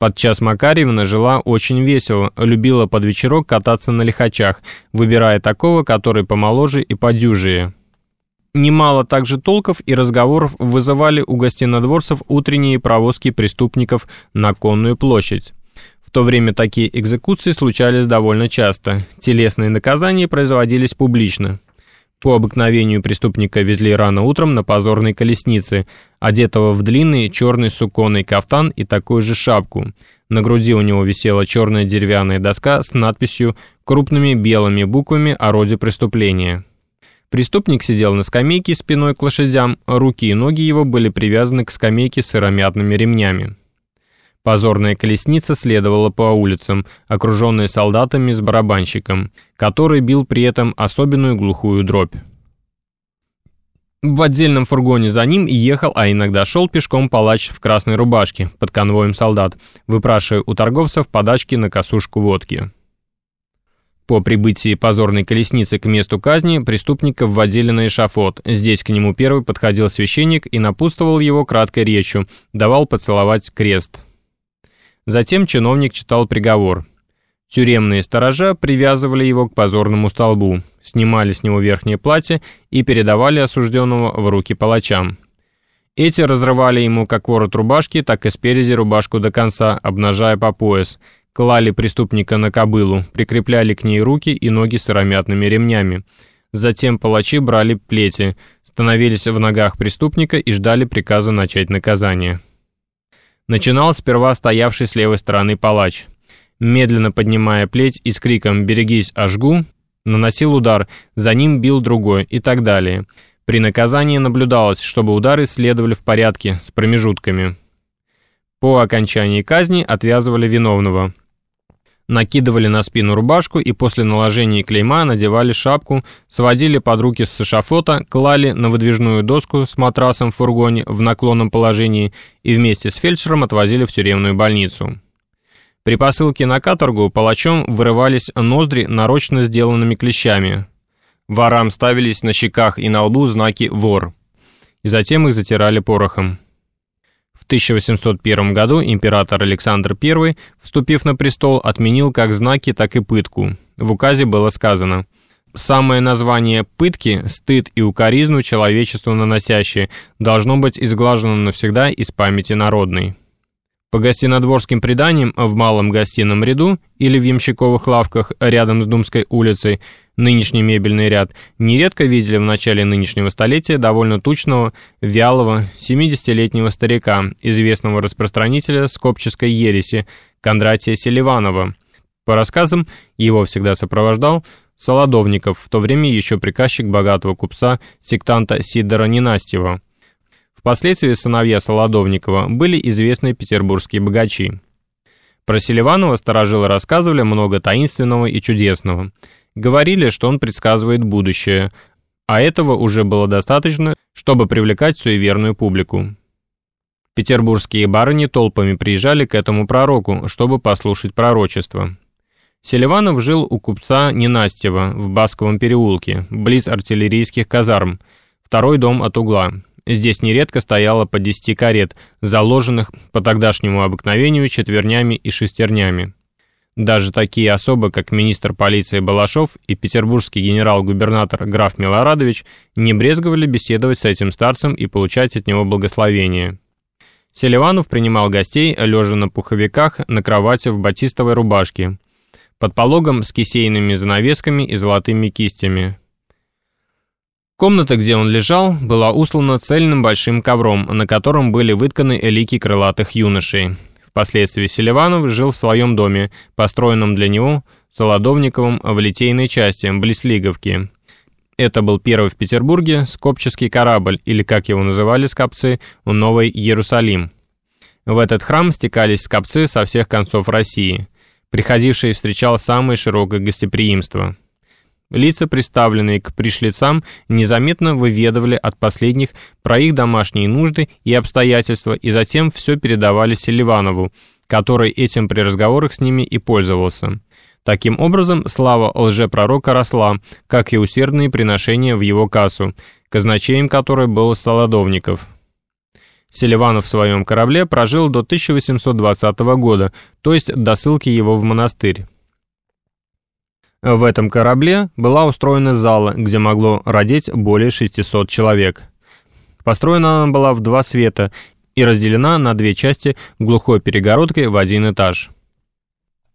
Подчас Макарьевна жила очень весело, любила под вечерок кататься на лихачах, выбирая такого, который помоложе и подюжие. Немало также толков и разговоров вызывали у гостинодворцев утренние провозки преступников на Конную площадь. В то время такие экзекуции случались довольно часто. Телесные наказания производились публично. По обыкновению преступника везли рано утром на позорной колеснице, одетого в длинный черный суконный кафтан и такую же шапку. На груди у него висела черная деревянная доска с надписью крупными белыми буквами о роде преступления. Преступник сидел на скамейке спиной к лошадям, руки и ноги его были привязаны к скамейке сыромятными ремнями. Позорная колесница следовала по улицам, окруженная солдатами с барабанщиком, который бил при этом особенную глухую дробь. В отдельном фургоне за ним ехал, а иногда шел пешком палач в красной рубашке под конвоем солдат, выпрашивая у торговцев подачки на косушку водки. По прибытии позорной колесницы к месту казни преступника вводили на эшафот. Здесь к нему первый подходил священник и напутствовал его краткой речью, давал поцеловать крест. Затем чиновник читал приговор. Тюремные сторожа привязывали его к позорному столбу, снимали с него верхнее платье и передавали осужденного в руки палачам. Эти разрывали ему как ворот рубашки, так и спереди рубашку до конца, обнажая по пояс, клали преступника на кобылу, прикрепляли к ней руки и ноги сыромятными ремнями. Затем палачи брали плети, становились в ногах преступника и ждали приказа начать наказание. Начинал сперва стоявший с левой стороны палач. Медленно поднимая плеть и с криком «Берегись, ожгу!» наносил удар, за ним бил другой и так далее. При наказании наблюдалось, чтобы удары следовали в порядке, с промежутками. По окончании казни отвязывали виновного. Накидывали на спину рубашку и после наложения клейма надевали шапку, сводили под руки с эшафота, клали на выдвижную доску с матрасом в фургоне в наклонном положении и вместе с фельдшером отвозили в тюремную больницу. При посылке на каторгу палачом вырывались ноздри нарочно сделанными клещами. Ворам ставились на щеках и на лбу знаки «вор», и затем их затирали порохом. В 1801 году император Александр I, вступив на престол, отменил как знаки, так и пытку. В указе было сказано «Самое название пытки, стыд и укоризну человечеству наносящее, должно быть изглажено навсегда из памяти народной». По гостинодворским преданиям, в малом гостином ряду или в ямщиковых лавках рядом с Думской улицей, нынешний мебельный ряд, нередко видели в начале нынешнего столетия довольно тучного, вялого, 70-летнего старика, известного распространителя скопческой ереси, Кондратия Селиванова. По рассказам, его всегда сопровождал Солодовников, в то время еще приказчик богатого купца, сектанта Сидора Ненастьева. Впоследствии сыновья Солодовникова были известные петербургские богачи. Про Селиванова сторожилы рассказывали много таинственного и чудесного. Говорили, что он предсказывает будущее, а этого уже было достаточно, чтобы привлекать суеверную публику. Петербургские барыни толпами приезжали к этому пророку, чтобы послушать пророчество. Селиванов жил у купца Ненастьева в Басковом переулке, близ артиллерийских казарм, второй дом от угла. Здесь нередко стояло по 10 карет, заложенных по тогдашнему обыкновению четвернями и шестернями. Даже такие особы, как министр полиции Балашов и петербургский генерал-губернатор граф Милорадович, не брезговали беседовать с этим старцем и получать от него благословение. Селиванов принимал гостей, лежа на пуховиках на кровати в батистовой рубашке, под пологом с кисейными занавесками и золотыми кистями. Комната, где он лежал, была услана цельным большим ковром, на котором были вытканы элики крылатых юношей. Впоследствии Селиванов жил в своем доме, построенном для него Солодовниковым в литейной части, близ Лиговки. Это был первый в Петербурге скопческий корабль, или, как его называли скопцы, Новый Иерусалим. В этот храм стекались скопцы со всех концов России. Приходивший встречал самое широкое гостеприимство. Лица, представленные к пришлицам, незаметно выведывали от последних про их домашние нужды и обстоятельства, и затем все передавали Селиванову, который этим при разговорах с ними и пользовался. Таким образом, слава лжепророка росла, как и усердные приношения в его кассу, казначеем которой был Солодовников. Селиванов в своем корабле прожил до 1820 года, то есть до ссылки его в монастырь. В этом корабле была устроена зала, где могло родить более 600 человек. Построена она была в два света и разделена на две части глухой перегородкой в один этаж.